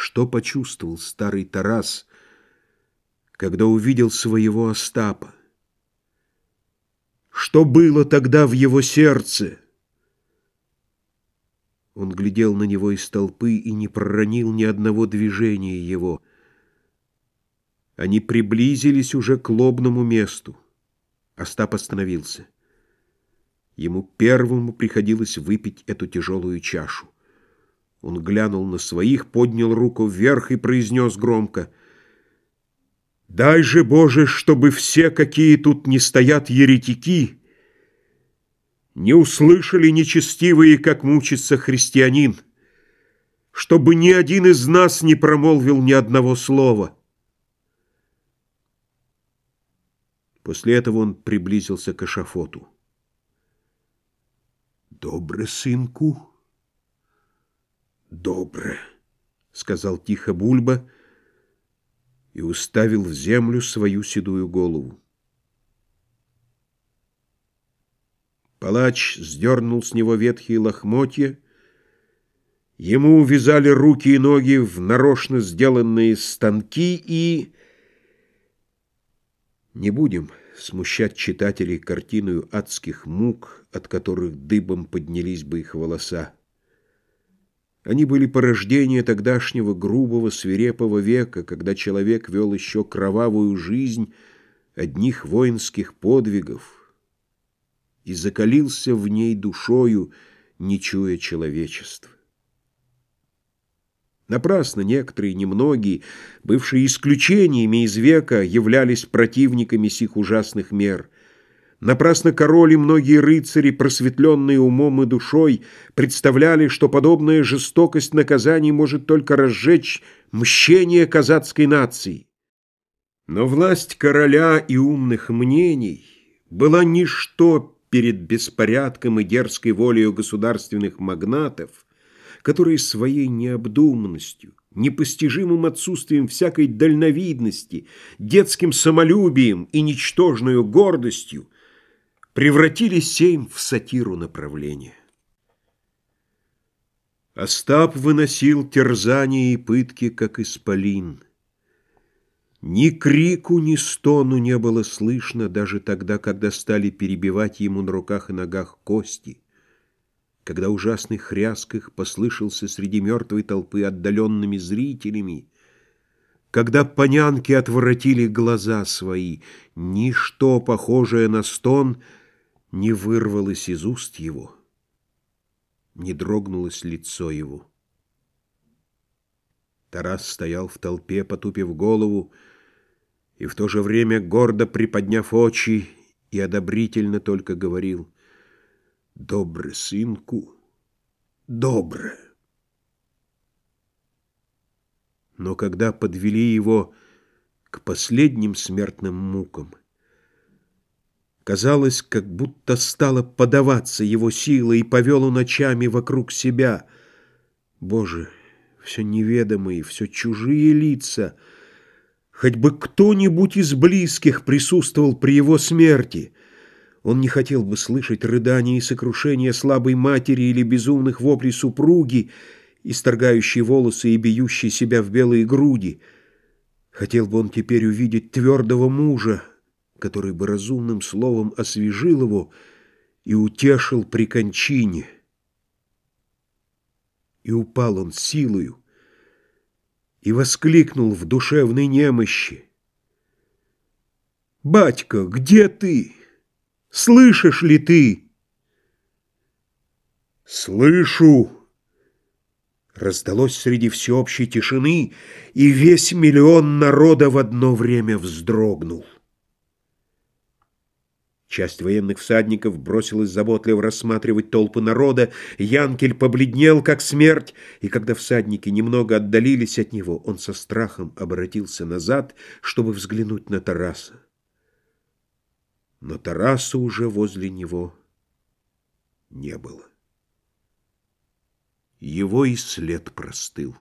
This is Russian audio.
Что почувствовал старый Тарас, когда увидел своего Остапа? Что было тогда в его сердце? Он глядел на него из толпы и не проронил ни одного движения его. Они приблизились уже к лобному месту. Остап остановился. Ему первому приходилось выпить эту тяжелую чашу. Он глянул на своих, поднял руку вверх и произнес громко «Дай же, Боже, чтобы все, какие тут не стоят еретики, не услышали нечестивые, как мучится христианин, чтобы ни один из нас не промолвил ни одного слова». После этого он приблизился к эшафоту. «Добре, сынку?» «Добре», — сказал тихо Бульба и уставил в землю свою седую голову. Палач сдернул с него ветхие лохмотья, ему увязали руки и ноги в нарочно сделанные станки и... Не будем смущать читателей картиною адских мук, от которых дыбом поднялись бы их волоса. Они были порождение тогдашнего грубого, свирепого века, когда человек вел еще кровавую жизнь одних воинских подвигов и закалился в ней душою, не чуя человечества. Напрасно некоторые, немногие, бывшие исключениями из века, являлись противниками сих ужасных мер – Напрасно король и многие рыцари, просветленные умом и душой, представляли, что подобная жестокость наказаний может только разжечь мщение казацкой нации. Но власть короля и умных мнений была ничто перед беспорядком и дерзкой волею государственных магнатов, которые своей необдуманностью, непостижимым отсутствием всякой дальновидности, детским самолюбием и ничтожной гордостью превратили семь в сатиру направления. Остап выносил терзания и пытки, как исполин. Ни крику, ни стону не было слышно даже тогда, когда стали перебивать ему на руках и ногах кости, когда ужасный хряск их послышался среди мертвой толпы отдаленными зрителями, когда понянки отворотили глаза свои, ничто, похожее на стон — не вырвалось из уст его, не дрогнулось лицо его. Тарас стоял в толпе, потупив голову, и в то же время, гордо приподняв очи, и одобрительно только говорил «Добре, сынку, добре». Но когда подвели его к последним смертным мукам, Казалось, как будто стало подаваться его сила, и повел он ночами вокруг себя. Боже, все неведомые, все чужие лица. Хоть бы кто-нибудь из близких присутствовал при его смерти. Он не хотел бы слышать рыдания и сокрушения слабой матери или безумных воплей супруги, исторгающей волосы и бьющей себя в белые груди. Хотел бы он теперь увидеть твердого мужа, который бы разумным словом освежил его и утешил при кончине. И упал он силою и воскликнул в душевной немощи. «Батька, где ты? Слышишь ли ты?» «Слышу!» Раздалось среди всеобщей тишины, и весь миллион народа в одно время вздрогнул. Часть военных всадников бросилась заботливо рассматривать толпы народа. Янкель побледнел, как смерть, и когда всадники немного отдалились от него, он со страхом обратился назад, чтобы взглянуть на Тараса. Но Тараса уже возле него не было. Его и след простыл.